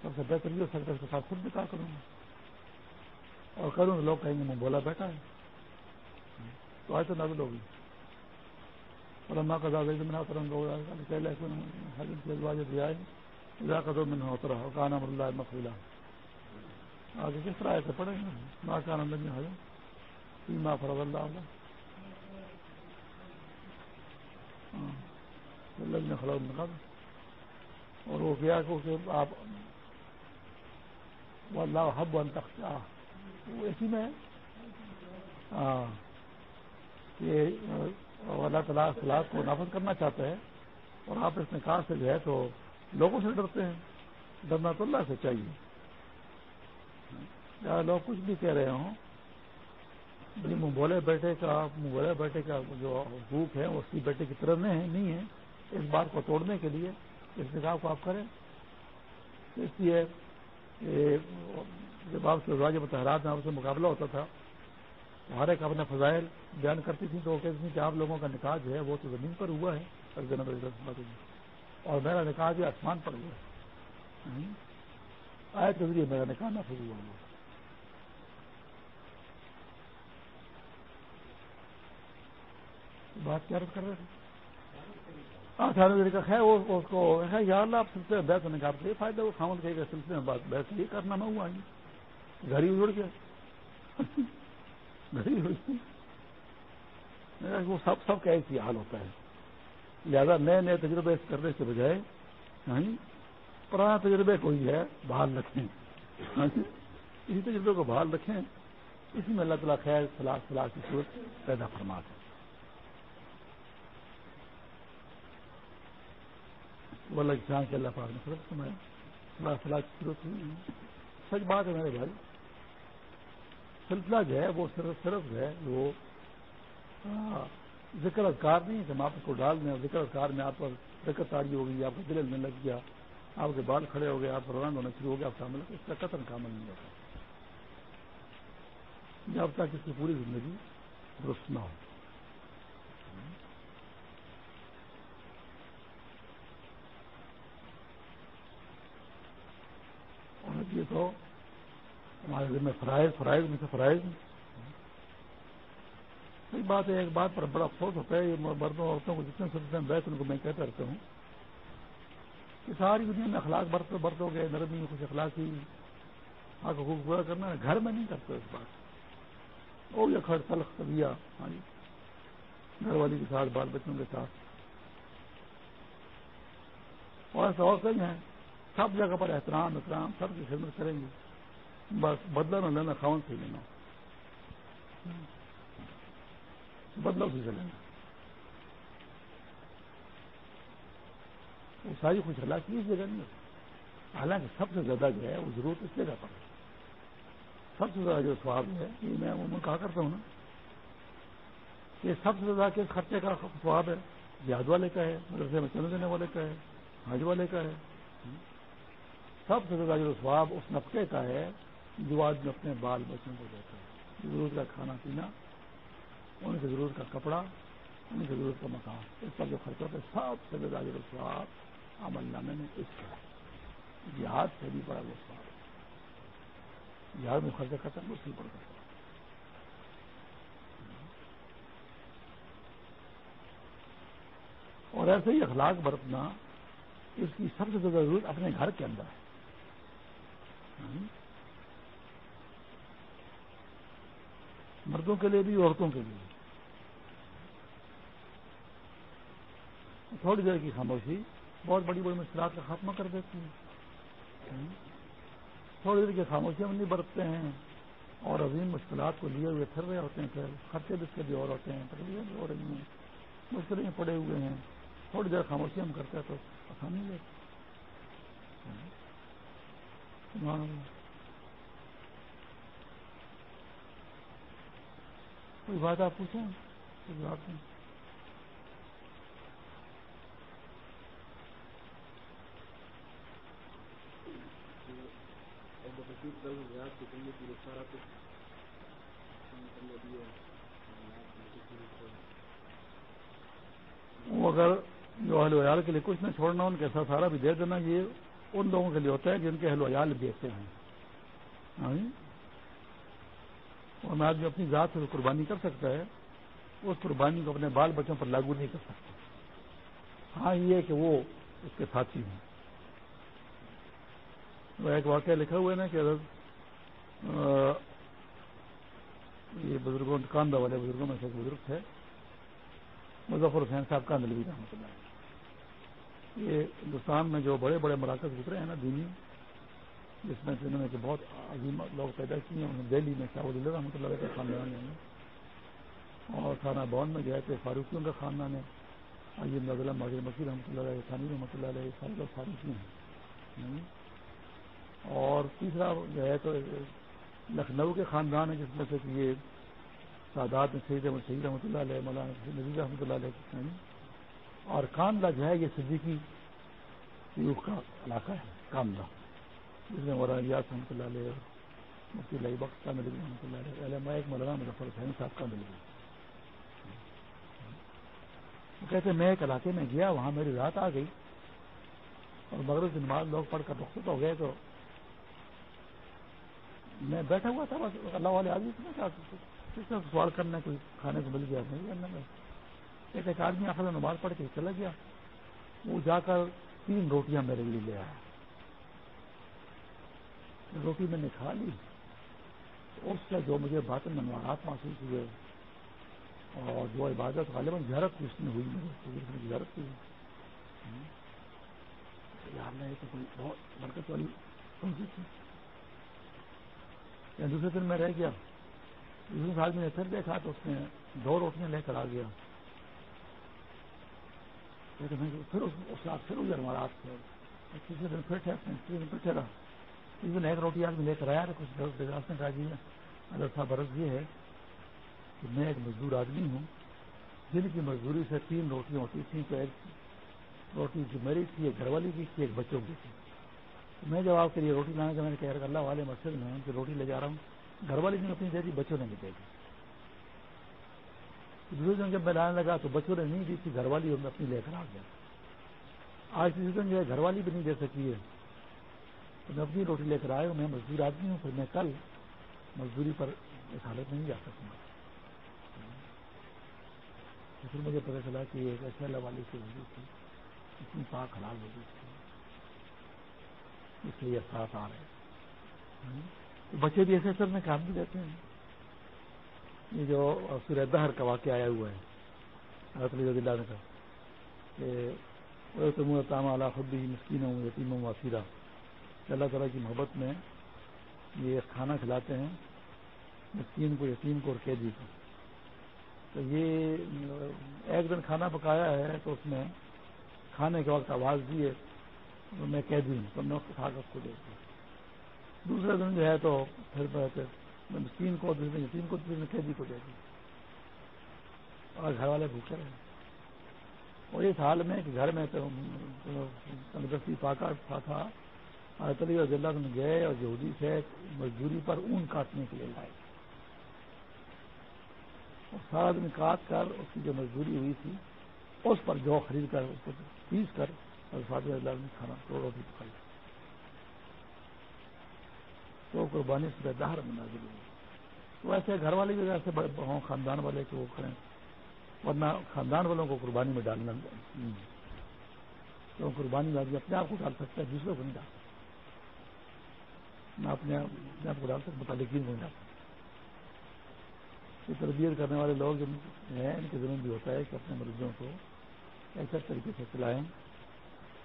سب سے بہتر یہ ہو سکتا ہے اس کے ساتھ خود نکاح کروں۔ گا اور کروں لوگ کہیں گے میں بولا بیٹھا ہے۔ تو آئے تو نظر ہوگی اور اللہ کا زیادہ میں کروں گا پہلے کا دو من ہوتا رہا کہاں نام اللہ مقبولہ آگے کس طرح ایسے پڑھیں گے ماں کا آنند نہیں ہو ماں فرض اللہ اللہ ہاں، اللہ نے خلا نکال اور وہ کیا کہ آپ وہ اللہ حب ان تخت وہ اسی میں ہاں کہ اللہ تعالیٰ خلاف کو نافذ کرنا چاہتے ہیں اور آپ اس نکاح سے جو ہے تو لوگوں سے ڈرتے ہیں. ڈرنا تو اللہ سے چاہیے. لوگ کچھ بھی کہہ رہے ہوں؟ منہ بولے بیٹے کا منہ بیٹے کا جو حقوق ہے، اس کی بیٹے کی طرح نہیں ہے اس بات کو توڑنے کے لیے اس نکاح کو آپ کریں۔ اس لیے جب آپ کے راج متحرات میں آپ سے مقابلہ ہوتا تھا، ہر ایک اپنے فضائل بیان کرتی تھی تو وہ کہتی تھی کہ آپ لوگوں کا نکاح جو ہے وہ تو زمین پر ہوا ہے۔ اور میرا نکاح جو آسمان پر ہوا ہے۔ آئے کے ذریعے میرا نکاح نہ ہوا بات کیا کر رہے تھے؟ اٹھارہ کا خیر اس کو یا اللہ، آپ سلسلے میں بیت ہونے کا آپ یہ فائدہ وہ خامد کہے گا سلسلے میں بات بیت یہ کرنا میں ہوا گھر ہی اڑ گیا۔ گھر ہی اڑ وہ سب سب کا ایسی حال ہوتا ہے۔ لہذا نئے نئے تجربے کرنے کے بجائے ہاں جی، پرانا تجربے کو ہی ہے، بحال رکھیں۔ اسی تجربے کو بحال رکھیں۔ اسی میں اللہ تعالیٰ خیر، صلاح صلاح کی صورت پیدا فرما ہے اللہ جان کے اللہ پاک نے فرق سمایا صلاح صلاح کی صورت سچ بات ہے میرے بھائی، سلسلہ جو ہے وہ صرف صرف ہے وہ ذکر اذکار نہیں ہے کہ ہم آپ کو ڈال دیں۔ ذکر اذکار میں آپ پر دقت تاری ہو گئی، آپ کو دل میں لگ گیا۔ آپ کے بال کھڑے ہو گئے، آپ رنگ ہونا شروع ہو گیا آپ کامل اس کا قتل کامل نہیں ہوتا۔ جب تک اس کی پوری زندگی درست نہ ہو۔ یہ تو ہمارے ذمہ فرائض فرائض میں سے فرائض ایک بات ہے، ایک بات پر بڑا افسوس ہوتا ہے، یہ مردوں عورتوں کو جتنے سلسلے میں بیٹھ ان کو میں کہتا رہتا ہوں کہ ساری دنیا میں اخلاق برت برت ہو گئے نرمی میں کچھ اخلاقی حق حقوق پورا کرنا ہے۔ گھر میں نہیں کرتے اس بات۔ وہ یہ خرچ تلخ کر ہاں جی۔ گھر والی کے ساتھ، بال بچوں کے ساتھ۔ اور ایسا اور کئی ہیں۔ سب جگہ پر احترام احترام۔ سب کی خدمت کریں گے۔ بس بدلا نہ لینا، خاون سے لینا۔ بدلا سے لینا۔ وہ ساری خوش حالات کی اس جگہ نہیں حالانکہ سب سے زیادہ جو ہے وہ ضرورت اس جگہ پر ہے۔ سب سے زیادہ جو سواب ہے، یہ میں عموماً کہا کرتا ہوں نا، یہ سب سے زیادہ کس خرچے کا سواب ہے؟ یاد والے کا ہے، مدرسے میں چند دینے والے کا ہے، حج والے کا ہے۔ سب سے زیادہ جو سواب اس نفقے کا ہے، جو آدمی اپنے بال بچوں کو دیتا ہے ضرورت کا کھانا پینا، ان کی ضرورت کا کپڑا، ان کی ضرورت کا مکان، اس پر جو خرچہ ہوتا ہے، سب سے زیادہ جو سواب عمل نامے میں اس کا جہاد سے بھی بڑا وہ جہاد میں خرچہ کرتا اس کی بڑا اور ایسے ہی اخلاق برتنا اس کی سب سے زیادہ ضرورت اپنے گھر کے اندر ہے۔ ہاں؟ مردوں کے لیے بھی، عورتوں کے لیے۔ بھی تھوڑی دیر کی خاموشی۔ بہت بڑی بڑی مشکلات کا خاتمہ کر دیتی ہے تھوڑی دیر کی خاموشی ہم نہیں برتتے ہیں اور عظیم مشکلات کو لیے ہوئے پھر رہے ہوتے ہیں۔ پھر خرچے بھی اس کے بھی اور ہوتے ہیں تکلیفیں بھی ہو رہی ہیں۔ مشکلیں پڑے ہوئے ہیں۔ تھوڑی دیر خاموشی ہم کرتے ہیں تو آسانی ہے۔ کوئی بات آپ پوچھیں؟ کوئی بات نہیں وہ اگر جو اہل ویال کے لیے کچھ نہ چھوڑنا، ان کے ساتھ سارا بھی دے دینا، یہ ان لوگوں کے لیے ہوتا ہے جن کے اہل ویال بیچتے ہیں۔ ہاں جی؟ اور میں آدمی اپنی ذات سے قربانی کر سکتا ہے، اس قربانی کو اپنے بال بچوں پر لاگو نہیں کر سکتا۔ ہاں یہ کہ وہ اس کے ساتھی ہیں۔ ایک واقعہ لکھا ہوا ہے نا کہ یہ بزرگوں کاندہ والے بزرگوں میں سے ایک بزرگ تھے، مظفر حسین صاحب کا نلوی رحمۃ اللہ یہ ہندوستان میں جو بڑے بڑے مراکز گزرے ہیں نا دینی، جس میں سے انہوں نے بہت عظیم لوگ پیدا کیے ہیں دہلی میں شاہ اللہ رحمۃ اللہ کے خاندان ہے۔ اور تھانہ بون میں گئے تھے، فاروقیوں کا خاندان ہے۔ عظیم نظر ماجر مکی رحمۃ اللہ علیہ، ثانی رحمۃ اللہ علیہ، سارے لوگ فاروقی ہیں۔ اور تیسرا جو ہے تو لکھنؤ کے خاندان ہے جس میں سے کہ یہ سادات سید احمد سعید رحمۃ اللہ علیہ، مولانا نزیز رحمۃ اللہ علیہ اور کاندہ جو ہے، یہ صدیقی یوگ کا علاقہ ہے کاندہ جس میں مولانا ریاض رحمۃ اللہ علیہ، مفتی اللہ بخش کا مل رحمۃ اللہ علیہ، علامہ ایک، مولانا مظفر حسین صاحب کا مل گیا وہ کہتے میں ایک علاقے میں گیا، وہاں میری رات آ گئی. اور مغرب دن بعد لوگ پڑھ کر رخصت ہو گئے، تو میں بیٹھا ہوا تھا، بس اللہ والے آدمی تھے نا کس طرح سوال کرنا کوئی کھانے کو مل گیا، نہیں کرنا میں ایک ایک آدمی آخر نماز پڑھ کے چلا گیا۔ وہ جا کر تین روٹیاں میرے لیے لے آیا۔ روٹی میں نے کھا لی۔ اس سے جو مجھے بات نمبرات محسوس ہوئے، اور جو عبادت غالباً زیارت کی اس میں ہوئی میرے زیارت کی۔ یار نہیں تو کوئی بہت برکت والی تھی۔ یا دوسرے دن میں رہ گیا۔ دوسرے سال میں نے پھر دیکھا تو اس نے دو روٹیاں لے کر آ گیا۔ پھر اس رات پھر ادھر ہمارا ہاتھ تیسرے دن پھر ٹھہرتے ہیں تیسرے دن پھر ٹھہرا۔ تیسرے دن ایک روٹی آدمی لے کر آیا تو کچھ بزاس نے کہا جی اگر تھا برس یہ ہے کہ میں ایک مزدور آدمی ہوں۔ جن کی مزدوری سے تین روٹیاں ہوتی تھیں، تو ایک روٹی جو میری تھی، ایک گھر والی کی تھی، ایک بچوں کی تھی۔ میں جب آپ کے لیے روٹی لانے کا میں نے کہا اللہ والے مسجد میں ان کی روٹی لے جا رہا ہوں۔ گھر والی نے اپنی دے دی بچوں نے بھی دے دی۔ دوسرے دن جب میں لانے لگا تو بچوں نے نہیں دی تھی، گھر والی میں اپنی لے کر آ گیا۔ آج تیسرے دن جو ہے، گھر والی بھی نہیں دے سکی ہے۔ تو میں اپنی روٹی لے کر آیا ہوں، میں مزدور آدمی ہوں، پھر میں کل مزدوری پر اس حالت میں نہیں جا سکوں گا۔ پھر مجھے پتہ چلا کہ ایک ایسے اللہ والی سے وجود تھی۔ اتنی پاک حلال وجود تھی۔ اس لیے اثرات آ رہے ہیں۔ بچے بھی ایسے سر میں کام بھی دیتے ہیں۔ یہ جو سورہ دہر کا واقعہ آیا ہوا ہے اللہ نے کہ تم تام اعلیٰ خود مسکین ہوں یتیم ہوں وسیرہ اللہ تعالیٰ کی محبت میں یہ کھانا کھلاتے ہیں، مسکین کو، یتیم کو اور قیدی کو۔ تو یہ ایک دن کھانا پکایا ہے تو اس میں کھانے کے وقت آواز دی ہے۔ میں قیدی ہوں تو میں اٹھا کر اس کو دے دوں دوسرے دن جو ہے تو پھر میں تین کو دوسرے تین کو دوسرے دن قیدی کو دے دوں اور گھر والے بھوکے رہے۔ اور اس حال میں کہ گھر میں تو تندرستی پاکا تھا تھا علی اور ضلع میں گئے اور یہودی سے مزدوری پر اون کاٹنے کے لیے لائے۔ اور سارا دن کاٹ کر اس کی جو مزدوری ہوئی تھی، اس پر جو خرید کر اس کو پیس کر اور فاطر اللہ نے کھانا تو روٹی پکائی۔ تو قربانی سے دہر مناظر ہوئی۔ تو ایسے گھر والے بھی ایسے ہوں، خاندان والے کہ وہ کریں ورنہ خاندان والوں کو قربانی میں ڈالنا تو قربانی میں اپنے آپ کو ڈال سکتا ہے، دوسروں کو نہیں ڈال سکتا۔ میں اپنے آپ کو ڈال سکتا، متعلقین کو نہیں ڈال سکتا۔ تربیت کرنے والے لوگ ہیں، ان کے ذمہ بھی ہوتا ہے کہ اپنے مریضوں کو ایسا طریقے سے چلائیں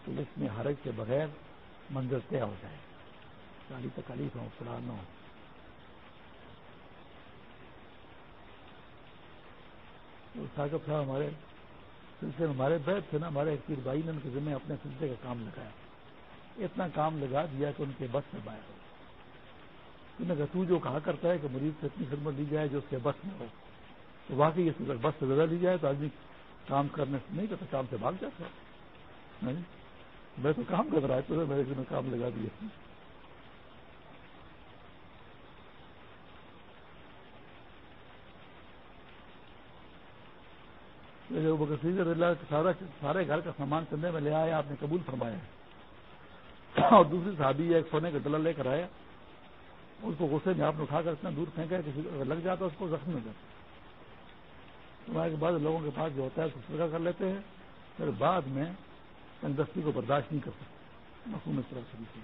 کہ اس میں حرج کے بغیر منظر طے ہو جائے۔ ساری تکلیف ہو فلاح نہ ہو ثاقب صاحب ہمارے سلسلے میں ہمارے بیٹھ تھے نا، ہمارے ایک پیر بھائی نے ان کے ذمہ اپنے سلسلے کا کام لگایا۔ اتنا کام لگا دیا کہ ان کے بس میں باہر ہو۔ کہ تو جو کہا کرتا ہے کہ مریض سے اتنی خدمت دی جائے جو اس کے بس میں ہو۔ تو واقعی اس بس سے زیادہ لی جائے تو آدمی کام کرنے سے نہیں کرتا، کام سے بھاگ جاتا نہیں؟ میں تو کام کر رہا ہے، تو میرے کام لگا دیا۔ اللہ سارا سارے گھر کا سامان چندے میں لے آیا، آپ نے قبول فرمایا۔ اور دوسری صحابی ایک سونے کا ڈلا لے کر آیا۔ اس کو غصے میں آپ نے اٹھا کر اتنا دور پھینکا کسی لگ جاتا اس کو زخم ہو جاتا۔ تمہارے کے بعد لوگوں کے پاس جو ہوتا ہے، اس کو کر لیتے ہیں۔ پھر بعد میں تندرستی کو برداشت نہیں کر سکتے مفہوم اس طرح سے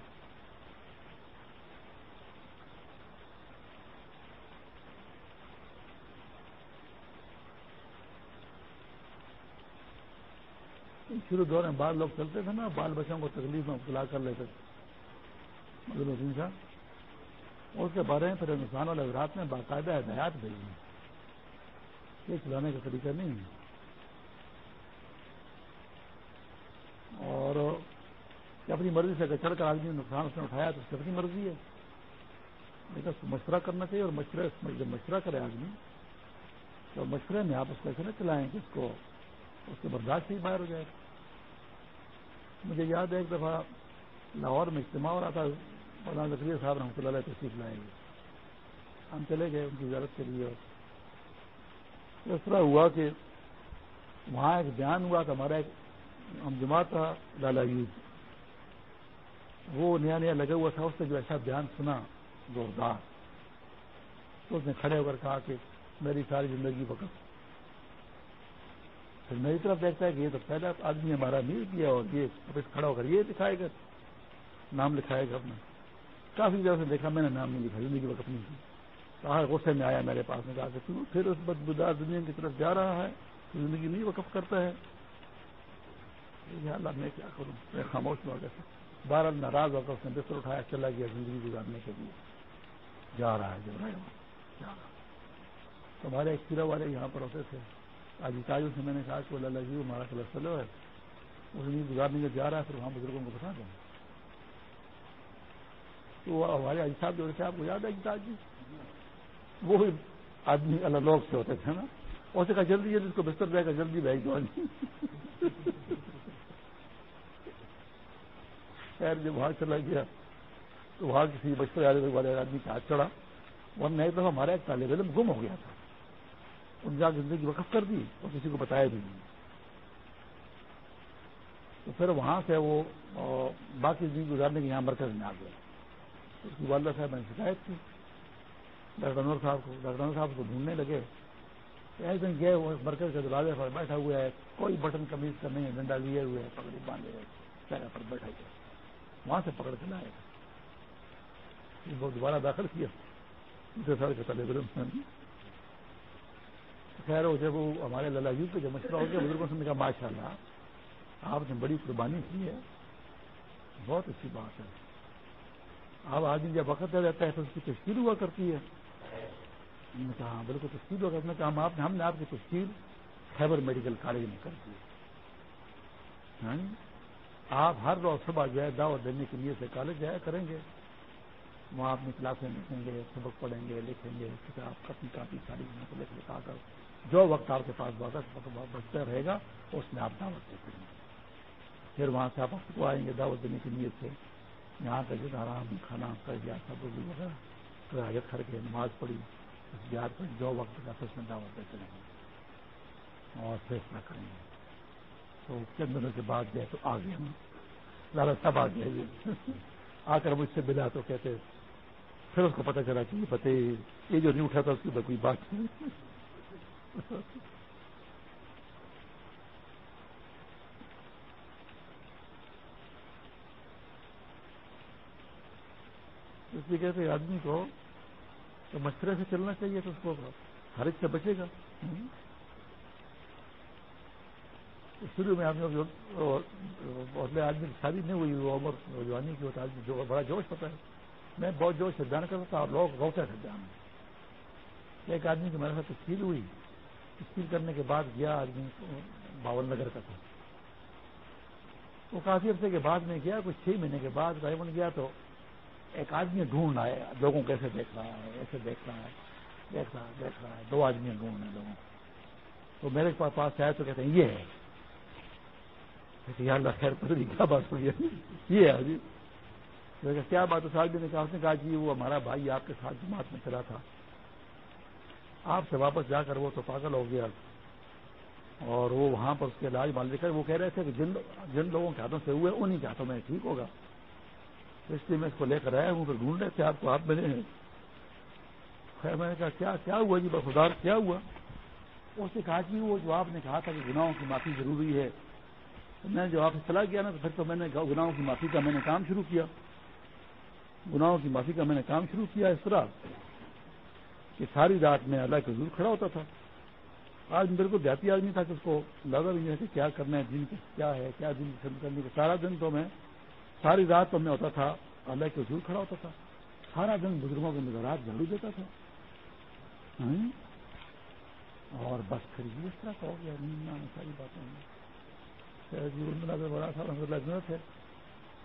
شروع دور میں بعض لوگ چلتے تھے نا، بال بچوں کو تکلیف میں ابتلا کر لیتے تھے۔ حسین صاحب۔ اس کے بارے میں پھر ہندوستان والے حضرات میں باقاعدہ ہدایات بھیجی یہ چلانے کا طریقہ نہیں ہے۔ اور اپنی مرضی سے اگر چڑھ کر آدمی نقصان اس نے اٹھایا تو اس کی اپنی مرضی ہے۔ لیکن اس کو مشورہ کرنا چاہیے اور مشورہ جب مشورہ کرے آدمی، تو مشورے میں آپ اس کو ایسے نہ چلائیں کہ اس کو، اس کے برداشت ہی باہر ہو جائے۔ مجھے یاد ہے ایک دفعہ لاہور میں اجتماع ہو رہا تھا، مولانا زکریہ صاحب رحمۃ اللہ علیہ تشریف لائیں گے۔ ہم چلے گئے ان کی زیارت کے لیے۔ اس طرح ہوا کہ وہاں ایک بیان ہوا کہ ہمارا ایک ہم جماعت تھا لالا یوز۔ وہ نیا نیا لگا ہوا تھا، اس نے جو ایسا بیان سنا، زوردار۔ تو اس نے کھڑے ہو کر کہا کہ میری ساری زندگی وقت۔ پھر میری طرف دیکھتا ہے کہ یہ تو پہلا آدمی ہمارا نہیں کیا اور یہ کھڑا ہو کر یہ دکھائے گا۔ نام لکھائے گا اپنا۔ کافی جگہ سے دیکھا، میں نے نام نہیں لکھا، زندگی وقت نہیں کی کہا، غصے میں آیا میرے پاس، میں کہا کہ پھر اس بدبودار دنیا کی طرف جا رہا ہے زندگی نہیں وقف کرتا ہے۔ اللہ میں کیا کروں؟ میں خاموش میں گیا بارہ ناراض ہو کر اس نے بستر اٹھایا، چلا گیا، زندگی گزارنے کے لیے۔ جا رہا ہے جب رہا تمہارے ایک سیرا والے یہاں پر ہوتے تھے۔ آج تاجوں سے میں نے کہا کہ اللہ جی ہمارا کلسلو ہے۔ وہ زندگی گزارنے کے جا رہا ہے، پھر وہاں بزرگوں کو بتا دیں۔ تو ہمارے آج صاحب جو تھے، آپ کو یاد ہے جی جی؟ وہ آدمی الگ لوگ سے ہوتے تھے نا۔ اسے کہا جلدی جلدی، اس کو بستر جائے گا جلدی بھائی دو۔ خیر جب وہاں چلا گیا، تو وہاں کسی بچپن والے آدمی کا ہاتھ چڑھا۔ وہ نئے دفعہ ہمارا ایک طالب علم گم ہو گیا تھا۔ ان جا زندگی وقف کر دی، اور کسی کو بتایا بھی نہیں۔ تو پھر وہاں سے وہ باقی زندگی گزارنے کے یہاں مرکز میں آ گیا۔ اس کی والدہ صاحب نے شکایت کی۔ ڈاکٹر انور صاحب کو، ڈاکٹر انور صاحب کو ڈھونڈنے لگے۔ ایک دن گئے وہ مرکز کے دروازے پر بیٹھا ہوا ہے۔ کوئی بٹن کمیز کا نہیں ہے، ڈنڈا لیے ہوئے پکڑی باندھے ہوئے پر بیٹھا ہوا وہاں سے پکڑ کے لائے وہ دوبارہ داخل کیا۔ دوسرے سال کے طالب علم خیر ہو، جب وہ ہمارے للاجو پہ جب مشورہ ہو گیا، بزرگوں سے کہا ماشاء اللہ آپ نے بڑی قربانی کی ہے۔ بہت اچھی بات ہے۔ اب آدمی جب وقت دے جاتا ہے تو اس کی تشکیل ہوا کرتی ہے۔ نے کہا ہاں، بالکل تشکیل ہوا کرنے کہا، ہم نے آپ کی تشکیل خیبر میڈیکل کالج میں کر دی ہاں جی؟ آپ ہر روز صبح جو ہے دعوت دینے کے لیے سے کالج جایا کریں گے۔ وہاں اپنی کلاسیں لکھیں گے، سبق پڑھیں گے، لکھیں گے آپ اپنی کافی ساری کو لکھ لکھا کر جو وقت آپ کے پاس بچتا رہے گا، اس میں آپ دعوت دیتے ہیں۔ پھر وہاں سے آپ کو آئیں گے دعوت دینے کی نیت سے۔ یہاں کا جو آرام کھانا کر گیا، سب وغیرہ حاجت کر کے نماز پڑھی اس بہار پر جو وقت کا اس میں دعوت دیتے رہیں گے۔ اور فیصلہ کریں گے۔ تو چند دنوں کے بعد گئے تو آ گیا لالا سب آ گیا آ کر مجھ سے ملا تو کہتے پھر اس کو پتا چلا کہ یہ پتے یہ جو نہیں اٹھا تھا اس کی کوئی بات نہیں۔ اس لیے کہتے آدمی کو تو مچھرے سے چلنا چاہیے تو اس کو ہر ایک سے بچے گا۔ شروع میں آدمی آدمی کی شادی نہیں ہوئی، وہ عمر جوانی کی ہوتا آدمی جو بڑا جوش ہوتا ہے۔ میں بہت جوش سے بیان کرتا تھا اور لوگ روتے تھے بیان ایک آدمی کی میرے ساتھ تشکیل ہوئی، تشکیل کرنے کے بعد گیا آدمی باون نگر کا تھا۔ وہ کافی عرصے کے بعد میں گیا، کچھ چھ مہینے کے بعد رائے گیا تو ایک آدمی ڈھونڈ رہا ہے لوگوں کو دیکھ رہا ہے، ایسے دیکھ رہا ہے، دیکھ رہا ہے، دیکھ رہا ہے۔ دو آدمی ڈھونڈ رہے ہیں لوگوں کو۔ تو میرے پاس آئے تو کہتے ہیں، یہ ہے۔ اللہ خیر پتہ جی، کیا بات ہوئی ہے؟ یہ ہے جی کیا بات صاحب نے کہا؟ اس نے کہا جی وہ ہمارا بھائی آپ کے ساتھ جماعت میں چلا تھا۔ آپ سے واپس جا کر وہ تو پاگل ہو گیا۔ اور وہ وہاں پر اس کے علاج مان لے کر، وہ کہہ رہے تھے کہ جن جن لوگوں کے ہاتھوں سے ہوئے انہیں کے ہاتھوں میں ٹھیک ہوگا۔ اس لیے میں اس کو لے کر آیا ہوں، پھر ڈھونڈ رہے تھے آپ کو، آپ ملے ہیں۔ خیر، میں نے کہا، کیا کیا ہوا جی؟ بخار کیا ہوا؟ اس نے کہا کہ وہ جو آپ نے کہا تھا کہ گناہوں کی معافی ضروری ہے۔ میں جو آپ سے چلا گیا نا تو پھر تو میں نے گناہوں کی معافی کا میں نے کام شروع کیا۔ گناہوں کی معافی کا میں نے کام شروع کیا اس طرح کہ ساری رات میں اللہ کے حضور کھڑا ہوتا تھا۔ آج میرے کو دیہاتی آدمی تھا کہ اس کو لگا بھی نہیں کہ کیا کرنا ہے دن کیا ہے، کیا دن کرنے کا۔ سارا دن تو میں ساری رات تو میں ہوتا تھا، اللہ کے حضور کھڑا ہوتا تھا۔ سارا دن بزرگوں کے نظرات جھاڑو دیتا تھا۔ ہاں؟ اور بس پھر اس طرح کا ہو گیا۔ ساری باتیں بڑا سا ضرورت ہے،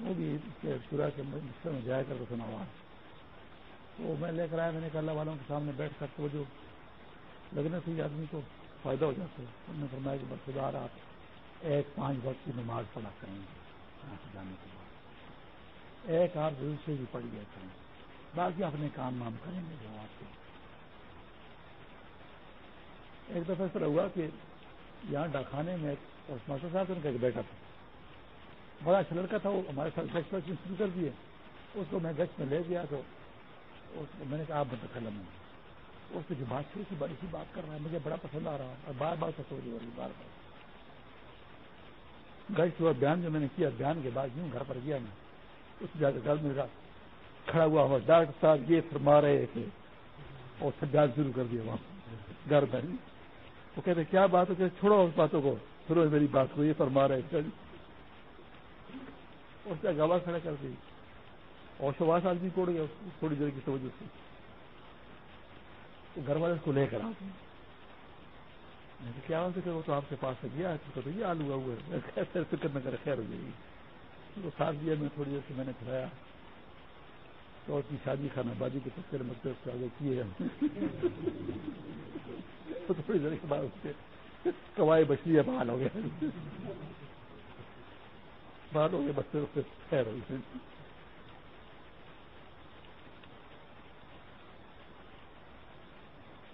وہ بھی پورا کے میں جایا کر سنا ہوا وہ میں لے کر آیا، میں نے کہا اللہ والوں کے سامنے بیٹھ کر تو جو لگنے سے آدمی کو فائدہ ہو جاتا ہے۔ انہوں نے فرمایا کہ بخار آپ ایک پانچ وقت کی نماز پڑھا کریں گے۔ جانے کے بعد۔ ایک آپ ضرور سے بھی پڑھ گیا کریں۔ باقی اپنے کام وام کریں گے جو آپ کے۔ ایک دفعہ ایسا ہوا کہ یہاں ڈاکانے میں اور ماسٹر صاحب ان کا ایک بیٹا تھا۔ بڑا اچھا لڑکا تھا وہ، ہمارے ساتھ گشت پر شروع کر دیے۔ اس کو میں گشت میں لے گیا تو میں نے کہا، آپ بتا کلم اس کی جو بات شروع کی، بڑی سی بات کر رہا ہے، مجھے بڑا پسند آ رہا ہے۔ اور بار بار سوچ رہی بار بار۔ گشت ہوا، بیان جو میں نے کیا، بیان کے بعد یوں گھر پر گیا میں۔ اس جا کے گھر میں کھڑا ہوا ہوا، ڈاکٹر صاحب یہ فرما رہے تھے اور سب بیان شروع کر دیا وہاں۔ گھر پر وہ کہتے، کیا بات ہو چھوڑو اس باتوں کو۔ پھر میری بات کو یہ فرما رہے تھے جی۔ اس کا گواہ کھڑا کر دی اور شواس آدمی جی کوڑ گیا تھوڑی دیر کی توجہ سے۔ گھر والے اس کو لے کر آتے کیا کہ وہ تو آپ کے پاس سے گیا تو یہ آلو ہوا ہے۔ فکر نہ کرے، خیر ہو جائے گی۔ تو ساتھ دیا میں تھوڑی دیر سے میں نے کھلایا تو اس کی شادی خانہ بازی کے چکر میں سے آگے کیے۔ تھوڑی دیر کے بعد اس کے کوائی بچی ہے بحال ہو گیا بحال ہو گیا بچے اس سے خیر ہو گئی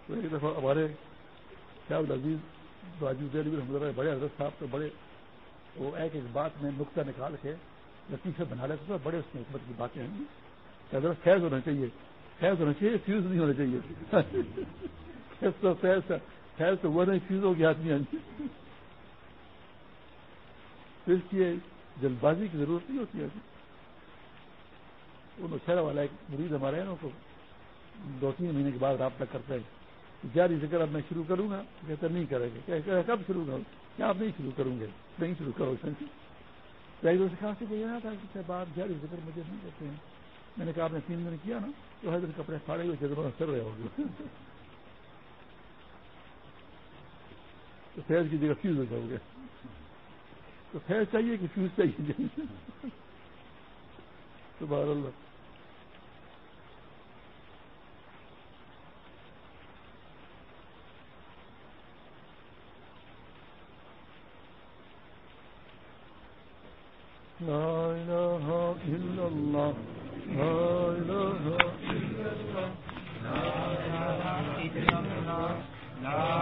تو ایک دفعہ ہمارے شاہد عزیز راجیو دہلی رحمۃ بڑے حضرت صاحب تو بڑے، وہ ایک ایک بات میں نقطہ نکال کے لطیفے بنا لیتے تھے، بڑے اس میں حکمت کی باتیں ہیں۔ حضرت فیض ہونا چاہیے۔ فیض ہونا چاہیے، فیوز نہیں ہونا چاہیے۔ فیض خیر تو وہ نہیں، چیزوں کی آدمی پھر کی جلد بازی کی ضرورت نہیں ہوتی ہے وہ شہر والا ایک مریض ہمارے ہیں نا کو دو تین مہینے کے بعد رابطہ کرتا ہے۔ جاری ذکر اب میں شروع کروں گا کہتے نہیں کریں گے۔ کب شروع کروں کیا آپ نہیں شروع کروں گے؟ نہیں شروع کرو سے بات جاری ذکر مجھے نہیں کہتے ہیں۔ میں نے کہا آپ نے تین دن کیا نا، تو حضرت کپڑے پھاڑے ہوئے جگہ چل رہے ہوگے تو فیض کی جگہ فیوز ہو جاؤ گے۔ تو فیض چاہیے کہ فیوز چاہیے۔ سبحان اللہ۔ لا إله إلا الله لا إله إلا الله لا إله إلا الله